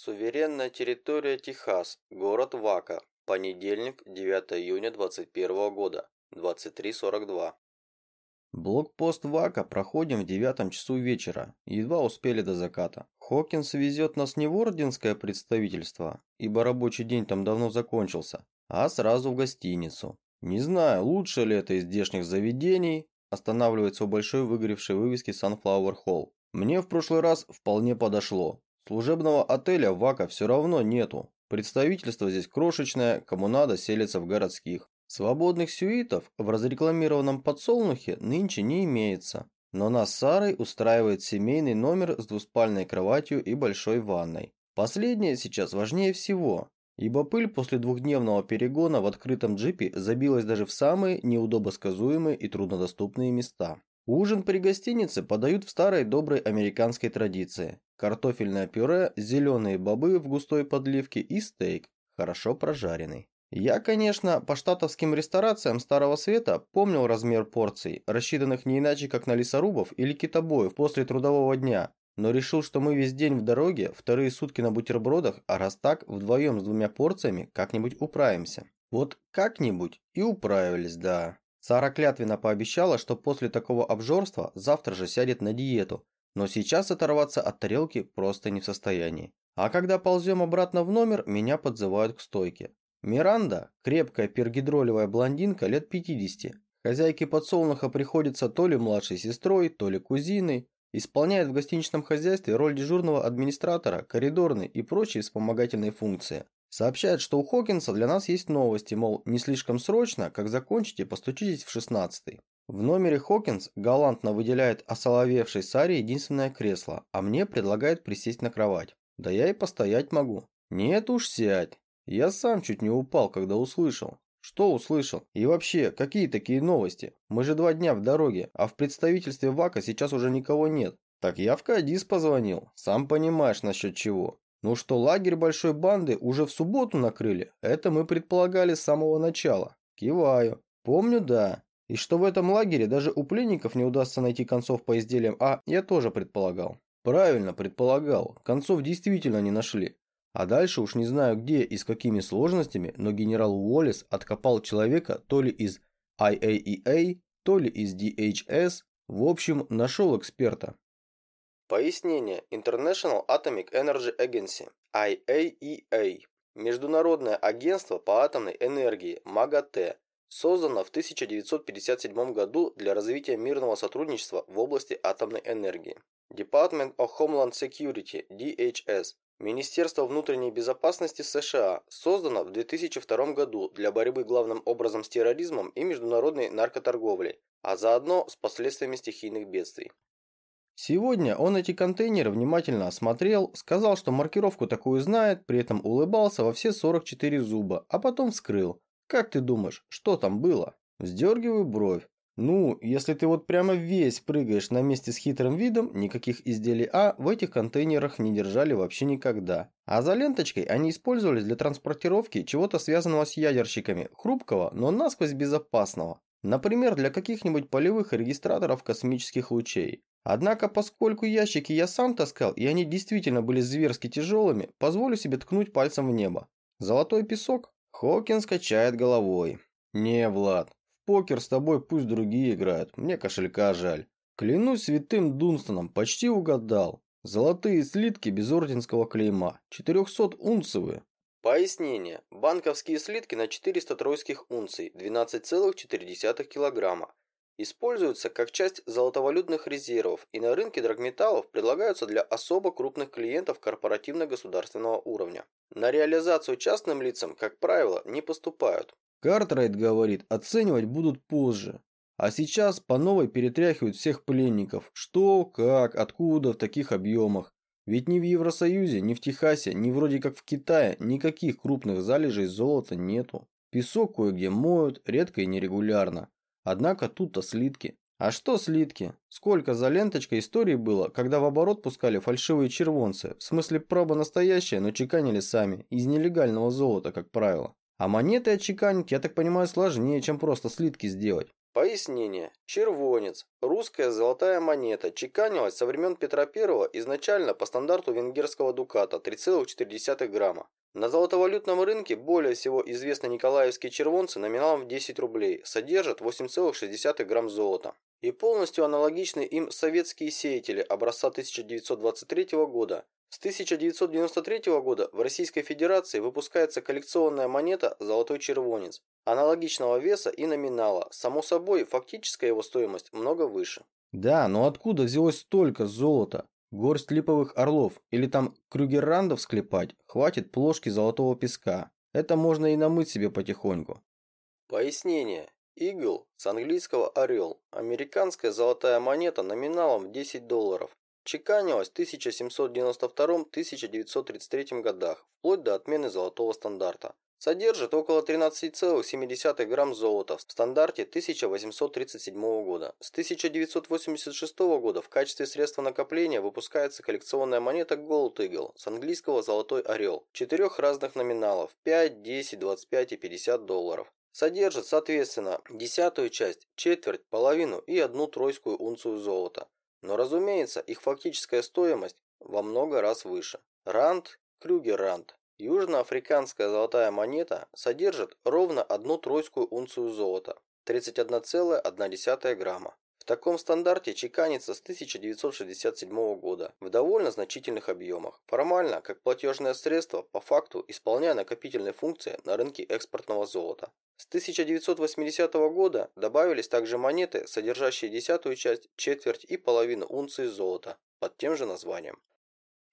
Суверенная территория Техас, город Вака. Понедельник, 9 июня 21 года, 23.42. Блокпост Вака проходим в девятом часу вечера, едва успели до заката. Хокинс везет нас не в орденское представительство, ибо рабочий день там давно закончился, а сразу в гостиницу. Не знаю, лучше ли это из здешних заведений, останавливается у большой выгоревшей вывески Sunflower Hall. Мне в прошлый раз вполне подошло. Служебного отеля Вака все равно нету. Представительство здесь крошечное, кому надо селится в городских. Свободных сюитов в разрекламированном подсолнухе нынче не имеется. Но нас с Сарой устраивает семейный номер с двуспальной кроватью и большой ванной. Последнее сейчас важнее всего, ибо пыль после двухдневного перегона в открытом джипе забилась даже в самые неудобосказуемые и труднодоступные места. Ужин при гостинице подают в старой доброй американской традиции. Картофельное пюре, зеленые бобы в густой подливке и стейк, хорошо прожаренный. Я, конечно, по штатовским ресторациям Старого Света помнил размер порций, рассчитанных не иначе, как на лесорубов или китобоев после трудового дня, но решил, что мы весь день в дороге, вторые сутки на бутербродах, а раз так, вдвоем с двумя порциями как-нибудь управимся. Вот как-нибудь и управились, да. Сара клятвенно пообещала, что после такого обжорства завтра же сядет на диету, но сейчас оторваться от тарелки просто не в состоянии. А когда ползем обратно в номер, меня подзывают к стойке. Миранда, крепкая пергидролевая блондинка лет 50. Хозяйке подсолнуха приходится то ли младшей сестрой, то ли кузиной. Исполняет в гостиничном хозяйстве роль дежурного администратора, коридорной и прочие вспомогательные функции. Сообщает, что у Хокинса для нас есть новости, мол, не слишком срочно, как закончите, постучитесь в шестнадцатый. В номере Хокинс галантно выделяет осоловевшей Саре единственное кресло, а мне предлагает присесть на кровать. Да я и постоять могу. Нет уж, сядь. Я сам чуть не упал, когда услышал. Что услышал? И вообще, какие такие новости? Мы же два дня в дороге, а в представительстве ВАКа сейчас уже никого нет. Так я в Кадис позвонил. Сам понимаешь насчет чего. Ну что лагерь большой банды уже в субботу накрыли, это мы предполагали с самого начала. Киваю. Помню, да. И что в этом лагере даже у пленников не удастся найти концов по изделиям А, я тоже предполагал. Правильно предполагал. Концов действительно не нашли. А дальше уж не знаю где и с какими сложностями, но генерал Уоллес откопал человека то ли из IAEA, то ли из DHS, в общем, нашел эксперта. Пояснение. International Atomic Energy Agency, IAEA. Международное агентство по атомной энергии, МАГАТЭ, создано в 1957 году для развития мирного сотрудничества в области атомной энергии. Department of Homeland Security, DHS, Министерство внутренней безопасности США создано в 2002 году для борьбы главным образом с терроризмом и международной наркоторговлей, а заодно с последствиями стихийных бедствий. Сегодня он эти контейнеры внимательно осмотрел, сказал, что маркировку такую знает, при этом улыбался во все 44 зуба, а потом вскрыл. Как ты думаешь, что там было? Вздергиваю бровь. Ну, если ты вот прямо весь прыгаешь на месте с хитрым видом, никаких изделий А в этих контейнерах не держали вообще никогда. А за ленточкой они использовались для транспортировки чего-то связанного с ядерщиками, хрупкого, но насквозь безопасного. Например, для каких-нибудь полевых регистраторов космических лучей. Однако, поскольку ящики я сам таскал, и они действительно были зверски тяжелыми, позволю себе ткнуть пальцем в небо. Золотой песок? Хокинс качает головой. Не, Влад, в покер с тобой пусть другие играют, мне кошелька жаль. Клянусь святым Дунстоном, почти угадал. Золотые слитки без орденского клейма, 400-унцевые. Пояснение. Банковские слитки на 400 тройских унций, 12,4 килограмма. Используются как часть золотовалютных резервов и на рынке драгметаллов предлагаются для особо крупных клиентов корпоративно-государственного уровня. На реализацию частным лицам, как правило, не поступают. Картрайт говорит, оценивать будут позже. А сейчас по новой перетряхивают всех пленников. Что, как, откуда в таких объемах. Ведь ни в Евросоюзе, ни в Техасе, ни вроде как в Китае никаких крупных залежей золота нету. Песок кое-где моют, редко и нерегулярно. Однако тут-то слитки. А что слитки? Сколько за ленточкой истории было, когда в оборот пускали фальшивые червонцы, в смысле проба настоящая, но чеканили сами, из нелегального золота, как правило. А монеты отчеканить, я так понимаю, сложнее, чем просто слитки сделать. Пояснение. Червонец. Русская золотая монета. Чеканилась со времен Петра I изначально по стандарту венгерского дуката 3,4 грамма. На золотовалютном рынке более всего известны николаевские червонцы номиналом в 10 рублей, содержат 8,6 грамм золота. И полностью аналогичны им советские сеятели образца 1923 года. С 1993 года в Российской Федерации выпускается коллекционная монета «Золотой червонец» аналогичного веса и номинала. Само собой, фактическая его стоимость много выше. Да, но откуда взялось столько золота? Горсть липовых орлов или там крюгеррандов склепать, хватит плошки золотого песка. Это можно и намыть себе потихоньку. Пояснение. Игл с английского орел. Американская золотая монета номиналом в 10 долларов. Чеканилась в 1792-1933 годах, вплоть до отмены золотого стандарта. Содержит около 13,7 грамм золота в стандарте 1837 года. С 1986 года в качестве средства накопления выпускается коллекционная монета Gold Eagle с английского «Золотой орел» четырех разных номиналов 5, 10, 25 и 50 долларов. Содержит, соответственно, десятую часть, четверть, половину и одну тройскую унцию золота. Но, разумеется, их фактическая стоимость во много раз выше. Ранд, Крюгер Ранд, Южноафриканская золотая монета содержит ровно одну тройскую унцию золота, 31,1 грамма. В таком стандарте чеканится с 1967 года в довольно значительных объемах, формально как платежное средство, по факту исполняя накопительные функции на рынке экспортного золота. С 1980 года добавились также монеты, содержащие десятую часть, четверть и половину унции золота под тем же названием.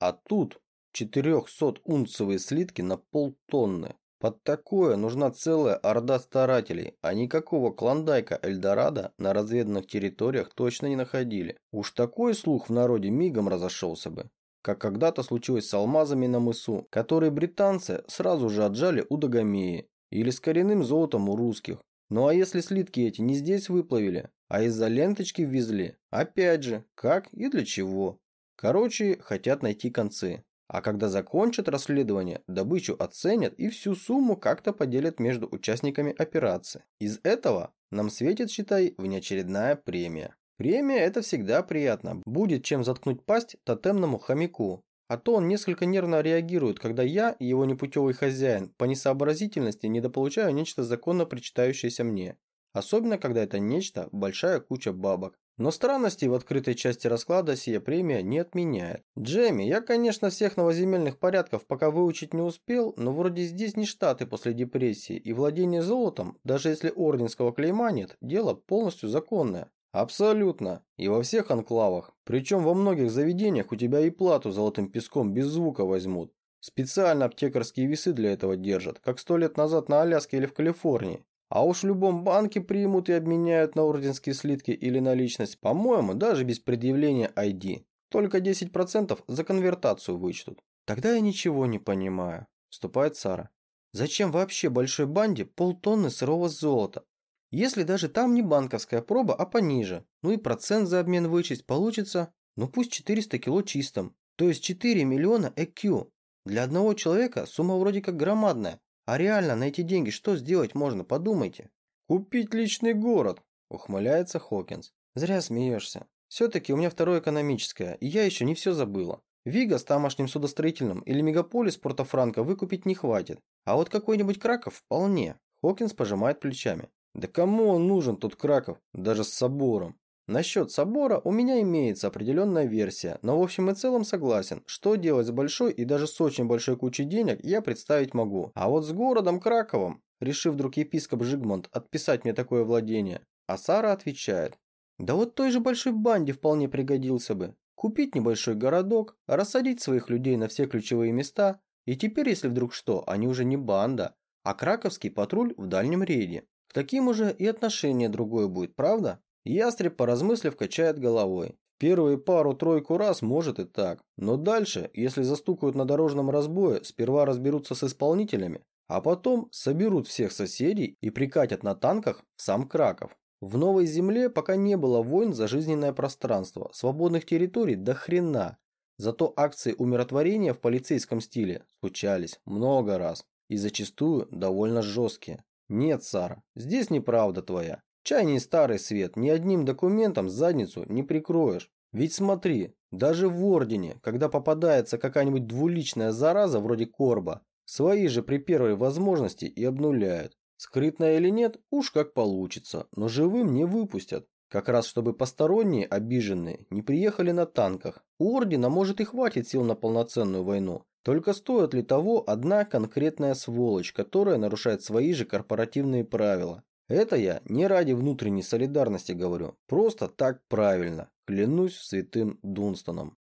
А тут 400-унцевые слитки на полтонны. Под такое нужна целая орда старателей, а никакого клондайка Эльдорадо на разведанных территориях точно не находили. Уж такой слух в народе мигом разошелся бы, как когда-то случилось с алмазами на мысу, которые британцы сразу же отжали у Дагомеи, или с коренным золотом у русских. Ну а если слитки эти не здесь выплавили, а из-за ленточки ввезли, опять же, как и для чего? Короче, хотят найти концы. А когда закончат расследование, добычу оценят и всю сумму как-то поделят между участниками операции. Из этого нам светит, считай, внеочередная премия. Премия – это всегда приятно. Будет чем заткнуть пасть тотемному хомяку. А то он несколько нервно реагирует, когда я, его непутевый хозяин, по несообразительности недополучаю нечто законно причитающееся мне. Особенно, когда это нечто – большая куча бабок. Но странностей в открытой части расклада сия премия не отменяет. Джемми, я, конечно, всех новоземельных порядков пока выучить не успел, но вроде здесь не штаты после депрессии, и владение золотом, даже если орденского клейма нет, дело полностью законное. Абсолютно. И во всех анклавах. Причем во многих заведениях у тебя и плату золотым песком без звука возьмут. Специально аптекарские весы для этого держат, как сто лет назад на Аляске или в Калифорнии. А уж в любом банке примут и обменяют на орденские слитки или наличность, по-моему, даже без предъявления ID. Только 10% за конвертацию вычтут. Тогда я ничего не понимаю, вступает Сара. Зачем вообще большой банде полтонны сырого золота? Если даже там не банковская проба, а пониже, ну и процент за обмен вычесть получится, ну пусть 400 кило чистым, то есть 4 миллиона EQ. Для одного человека сумма вроде как громадная, а реально на эти деньги что сделать можно, подумайте. Купить личный город, ухмыляется Хокинс. Зря смеешься. Все-таки у меня второе экономическое, и я еще не все забыла. Вига с тамошним судостроительным или мегаполис Порто-Франко выкупить не хватит. А вот какой-нибудь Краков вполне. Хокинс пожимает плечами. Да кому он нужен, тут Краков, даже с собором? Насчет собора у меня имеется определенная версия, но в общем и целом согласен, что делать с большой и даже с очень большой кучей денег я представить могу. А вот с городом Краковом, решив вдруг епископ Жигмунд отписать мне такое владение, а Сара отвечает, да вот той же большой банде вполне пригодился бы. Купить небольшой городок, рассадить своих людей на все ключевые места, и теперь, если вдруг что, они уже не банда, а краковский патруль в дальнем рейде. К таким уже и отношение другое будет, правда? Ястреб, поразмыслив, качает головой. Первые пару-тройку раз может и так. Но дальше, если застукают на дорожном разбое, сперва разберутся с исполнителями, а потом соберут всех соседей и прикатят на танках сам Краков. В Новой Земле пока не было войн за жизненное пространство, свободных территорий до хрена. Зато акции умиротворения в полицейском стиле случались много раз и зачастую довольно жесткие. Нет, Сара, здесь неправда твоя. Чай не старый свет, ни одним документом задницу не прикроешь. Ведь смотри, даже в Ордене, когда попадается какая-нибудь двуличная зараза вроде Корба, свои же при первой возможности и обнуляют. Скрытная или нет, уж как получится, но живым не выпустят. Как раз чтобы посторонние, обиженные, не приехали на танках. У Ордена может и хватит сил на полноценную войну. Только стоит ли того одна конкретная сволочь, которая нарушает свои же корпоративные правила? Это я не ради внутренней солидарности говорю, просто так правильно, клянусь святым Дунстоном.